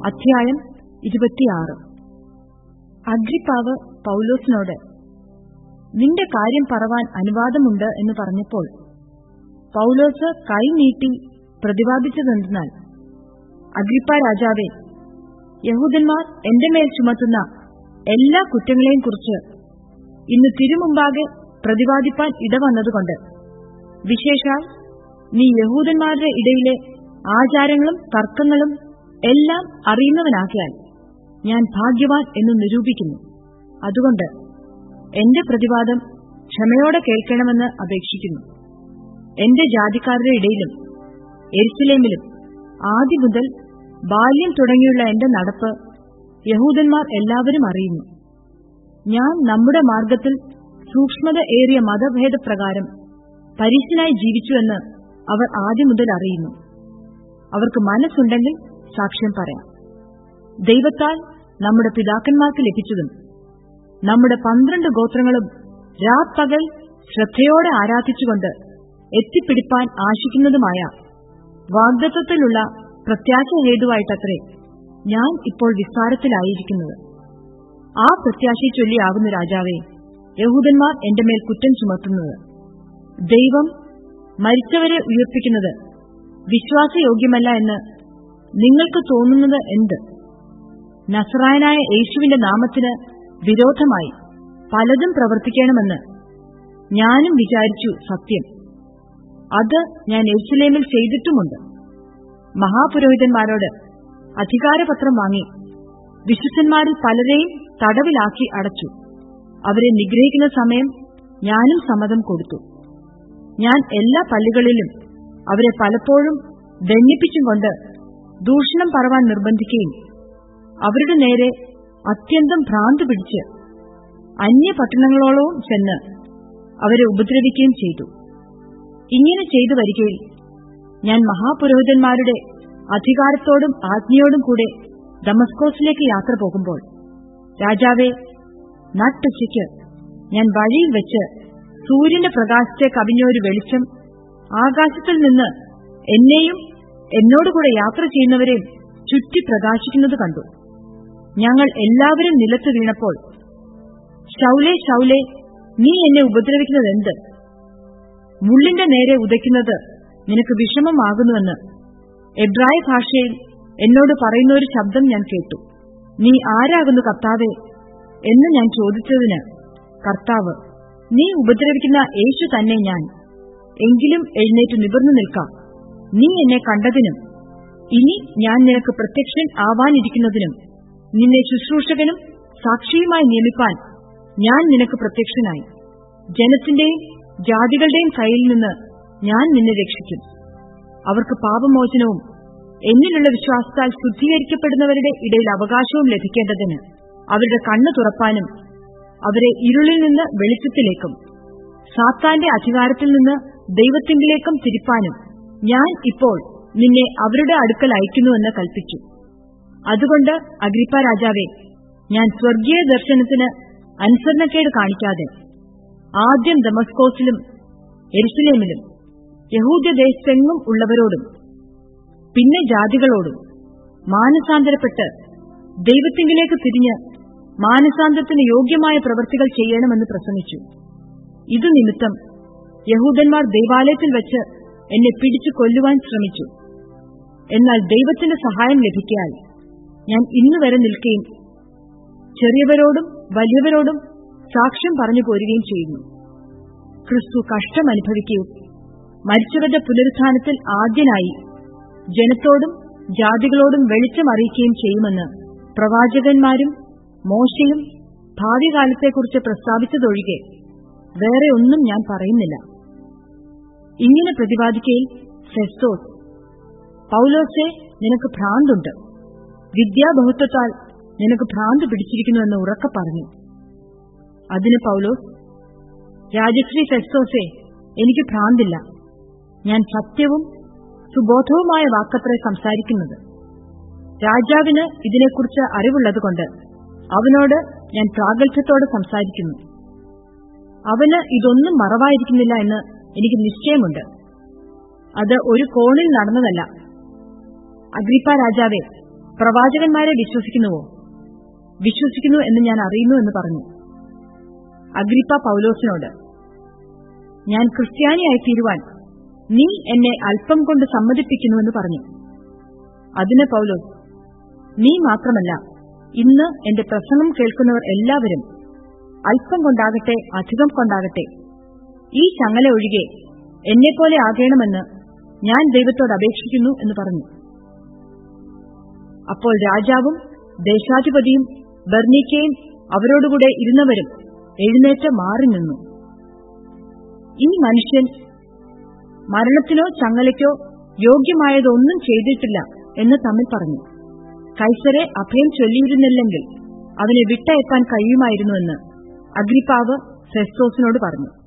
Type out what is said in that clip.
അധ്യായം ഇരുപത്തിയാറ്. അഗ്രിപ്പാവ് പൗലോസിനോട് നിന്റെ കാര്യം പറവാൻ അനുവാദമുണ്ട് എന്ന് പറഞ്ഞപ്പോൾ പൗലോസ് കൈ നീട്ടി പ്രതിവാദിച്ചതെന്തെന്നാൽ അഗ്രിപ്പ രാജാവെ യഹൂദന്മാർ എന്റെ മേൽ ചുമത്തുന്ന എല്ലാ കുറ്റങ്ങളെയും കുറിച്ച് ഇന്ന് തിരുമുമ്പാകെ പ്രതിപാദിപ്പാൻ ഇടവന്നതുകൊണ്ട് വിശേഷാൽ നീ യഹൂദന്മാരുടെ ഇടയിലെ ആചാരങ്ങളും തർക്കങ്ങളും എല്ലാം അറിയുന്നവനാക്കിയാൽ ഞാൻ ഭാഗ്യവാൻ എന്ന് നിരൂപിക്കുന്നു. അതുകൊണ്ട് എന്റെ പ്രതിവാദം ക്ഷമയോടെ കേൾക്കണമെന്ന് അപേക്ഷിക്കുന്നു. എന്റെ ജാതിക്കാരുടെ ഇടയിലും എരിശിലേമിലും ആദ്യം മുതൽ ബാല്യം തുടങ്ങിയുള്ള എന്റെ നടപ്പ് യഹൂദന്മാർ എല്ലാവരും അറിയുന്നു. ഞാൻ നമ്മുടെ മാർഗത്തിൽ സൂക്ഷ്മത ഏറിയ മതഭേദപ്രകാരം പരീക്ഷനായി ജീവിച്ചുവെന്ന് അവർ ആദ്യം മുതൽ അറിയുന്നു. അവർക്ക് മനസ്സുണ്ടെങ്കിൽ സാക്ഷ്യം പറയാം. ദൈവത്താൽ നമ്മുടെ പിതാക്കന്മാർക്ക് ലഭിച്ചതും നമ്മുടെ പന്ത്രണ്ട് ഗോത്രങ്ങളും രാപ്പകൽ ശ്രദ്ധയോടെ ആരാധിച്ചുകൊണ്ട് എത്തിപ്പിടിപ്പാൻ ആശിക്കുന്നതുമായ വാഗ്ദത്വത്തിലുള്ള പ്രത്യാശ ഹേതുവായിട്ടത്രേ ഞാൻ ഇപ്പോൾ വിസ്താരത്തിലായിരിക്കുന്നത്. ആ പ്രത്യാശയെ ചൊല്ലിയാകുന്ന രാജാവെ യഹൂദന്മാർ എന്റെ മേൽ കുറ്റം ചുമത്തുന്നത്. ദൈവം മരിച്ചവരെ ഉയർപ്പിക്കുന്നത് വിശ്വാസയോഗ്യമല്ല എന്ന് നിങ്ങൾക്ക് തോന്നുന്നത് എന്ത്? നസറായനായ യേശുവിന്റെ നാമത്തിന് വിരോധമായി പലതും പ്രവർത്തിക്കണമെന്ന് ഞാനും വിചാരിച്ചു സത്യം. അത് ഞാൻ എരുസലേമിൽ ചെയ്തിട്ടുമുണ്ട്. മഹാപുരോഹിതന്മാരോട് അധികാരപത്രം വാങ്ങി വിശുദ്ധന്മാരിൽ പലരെയും തടവിലാക്കി അടച്ചു. അവരെ നിഗ്രഹിക്കുന്ന സമയം ഞാനും സമ്മതം കൊടുത്തു. ഞാൻ എല്ലാ പള്ളികളിലും അവരെ പലപ്പോഴും ദണ്ണിപ്പിച്ചും കൊണ്ട് ദൂഷണം പറവാൻ നിർബന്ധിക്കുകയും അവരുടെ നേരെ അത്യന്തം ഭ്രാന്ത് പിടിച്ച് അന്യ പട്ടണങ്ങളോളവും ചെന്ന് അവരെ ഉപദ്രവിക്കുകയും ചെയ്തു. ഇങ്ങനെ ചെയ്തു വരികയിൽ ഞാൻ മഹാപുരോഹിതന്മാരുടെ അധികാരത്തോടും ആജ്ഞയോടും കൂടെ ദമസ്കോസിലേക്ക് യാത്ര പോകുമ്പോൾ രാജാവെ നട്ടുച്ചയ്ക്ക് ഞാൻ വഴിയിൽ വെച്ച് സൂര്യന്റെ പ്രകാശത്തെ കവിഞ്ഞൊരു വെളിച്ചം ആകാശത്തിൽ നിന്ന് എന്നെയും എന്നോടുകൂടെ യാത്ര ചെയ്യുന്നവരെയും ചുറ്റി പ്രകാശിക്കുന്നത് കണ്ടു. ഞങ്ങൾ എല്ലാവരും നിലത്ത് വീണപ്പോൾ ശൗലേ ശൗലേ നീ എന്നെ ഉപദ്രവിക്കുന്നതെന്ത്? മുള്ളിന്റെ നേരെ ഉദയ്ക്കുന്നത് നിനക്ക് വിഷമമാകുന്നുവെന്ന് എബ്രായ ഭാഷയിൽ എന്നോട് പറയുന്ന ഒരു ശബ്ദം ഞാൻ കേട്ടു. നീ ആരാകുന്നു കർത്താവെ എന്ന് ഞാൻ ചോദിച്ചതിന് കർത്താവ് നീ ഉപദ്രവിക്കുന്ന യേശു തന്നെ ഞാൻ. എങ്കിലും എഴുന്നേറ്റ് നിവർന്നു നിൽക്കാം. നീ എന്നെ കണ്ടതിനും ഇനി ഞാൻ നിനക്ക് പ്രത്യക്ഷൻ ആവാനിരിക്കുന്നതിനും നിന്നെ ശുശ്രൂഷകനും സാക്ഷിയുമായി നിയമിപ്പാൻ ഞാൻ നിനക്ക് പ്രത്യക്ഷനായി. ജനത്തിന്റെയും ജാതികളുടെയും കയ്യിൽ നിന്ന് ഞാൻ നിന്നെ രക്ഷിക്കും. അവർക്ക് പാപമോചനവും എന്നിലുള്ള വിശ്വാസത്താൽ ശുദ്ധീകരിക്കപ്പെടുന്നവരുടെ ഇടയിൽ അവകാശവും ലഭിക്കേണ്ടതിന് അവരുടെ കണ്ണു തുറപ്പാനും അവരെ ഇരുളിൽ നിന്ന് വെളിച്ചത്തിലേക്കും സാത്താന്റെ അധികാരത്തിൽ നിന്ന് ദൈവത്തിങ്കിലേക്കും തിരിപ്പാനും ഞാൻ ഇപ്പോൾ നിന്നെ അവരുടെ അടുക്കൽ അയക്കുന്നുവെന്ന് കൽപ്പിച്ചു. അതുകൊണ്ട് അഗ്രിപ്പ രാജാവെ ഞാൻ സ്വർഗീയ ദർശനത്തിന് അനുസരണക്കേട് കാണിക്കാതെ ആദ്യം ദമസ്കോസിലും എരുസലേമിലും യഹൂദ്യദേശത്തെങ്ങും ഉള്ളവരോടും പിന്നെ ജാതികളോടും മാനസാന്തരപ്പെട്ട് ദൈവത്തിങ്കിലേക്ക് തിരിഞ്ഞ് മാനസാന്തരത്തിന് യോഗ്യമായ പ്രവൃത്തികൾ ചെയ്യണമെന്ന് പ്രസംഗിച്ചു. ഇതു നിമിത്തം യഹൂദന്മാർ ദേവാലയത്തിൽ വെച്ച് എന്നെ പിടിച്ചു കൊല്ലുവാൻ ശ്രമിച്ചു. എന്നാൽ ദൈവത്തിന്റെ സഹായം ലഭിക്കാൻ ഞാൻ ഇന്നു വരെ നിൽക്കുകയും ചെറിയവരോടും വലിയവരോടും സാക്ഷ്യം പറഞ്ഞു പോരുകയും ചെയ്യുന്നു. ക്രിസ്തു കഷ്ടം അനുഭവിക്കുകയും മരിച്ചവരുടെ പുനരുത്ഥാനത്തിൽ ആദ്യനായി ജനത്തോടും ജാതികളോടും വെളിച്ചം അറിയിക്കുകയും ചെയ്യുമെന്ന് പ്രവാചകന്മാരും മോശയും ഭാവി കാലത്തെക്കുറിച്ച് പ്രസ്താവിച്ചതൊഴികെ വേറെ ഒന്നും ഞാൻ പറയുന്നില്ല. ഇങ്ങനെ പ്രതിപാദിക്കയിൽ ഫെസ്തോസ് പൗലോസെ നിനക്ക് ഭ്രാന്തുണ്ട്. വിദ്യാബഹുത്വത്താൽ നിനക്ക് ഭ്രാന്ത് പിടിച്ചിരിക്കുന്നുവെന്ന് ഉറക്കെ പറഞ്ഞു. അതിന് പൗലോസ് രാജശ്രീ ഫെസ്തോസെ എനിക്ക് ഭ്രാന്തില്ല. ഞാൻ സത്യവും സുബോധവുമായ വാക്കത്രേ സംസാരിക്കുന്നത്. രാജാവിന് ഇതിനെക്കുറിച്ച് അറിവുള്ളതുകൊണ്ട് അവനോട് ഞാൻ പ്രാഗൽഭ്യത്തോടെ സംസാരിക്കുന്നു. അവന് ഇതൊന്നും മറവായിരിക്കുന്നില്ല എന്ന് എനിക്ക് നിശ്ചയമുണ്ട്. അത് ഒരു കോണിൽ നടന്നതല്ല. അഗ്രിപ്പ രാജാവെ പ്രവാചകന്മാരെ വിശ്വസിക്കുന്നുവോ? വിശ്വസിക്കുന്നു എന്ന് ഞാൻ അറിയുന്നു എന്ന് പറഞ്ഞു. അഗ്രിപ്പ പൌലോസിനോട് ഞാൻ ക്രിസ്ത്യാനിയായി തീരുവാൻ നീ എന്നെ അല്പം കൊണ്ട് സമ്മതിപ്പിക്കുന്നുവെന്ന് പറഞ്ഞു. അതിന് പൌലോസ് നീ മാത്രമല്ല ഇന്ന് എന്റെ പ്രസംഗം കേൾക്കുന്നവർ എല്ലാവരും അല്പം കൊണ്ടാകട്ടെ അധികം കൊണ്ടാകട്ടെ ഈ ചങ്ങല ഒഴികെ എന്നെപ്പോലെ ആകേണമെന്ന് ഞാൻ ദൈവത്തോട് അപേക്ഷിക്കുന്നു എന്ന് പറഞ്ഞു. അപ്പോൾ രാജാവും ദേശാധിപതിയും ബർണീക്കയും അവരോടുകൂടെ ഇരുന്നവരും എഴുന്നേറ്റ് മാറി നിന്നു. ഈ മനുഷ്യൻ മരണത്തിനോ ചങ്ങലയ്ക്കോ യോഗ്യമായതൊന്നും ചെയ്തിട്ടില്ല എന്ന് തമ്മിൽ പറഞ്ഞു. കൈസരെ അഭയം ചൊല്ലിയിരുന്നില്ലെങ്കിൽ അവനെ വിട്ടയപ്പാൻ കഴിയുമായിരുന്നുവെന്ന് അഗ്രിപ്പാവ് ഫെസ്തോസിനോട് പറഞ്ഞു.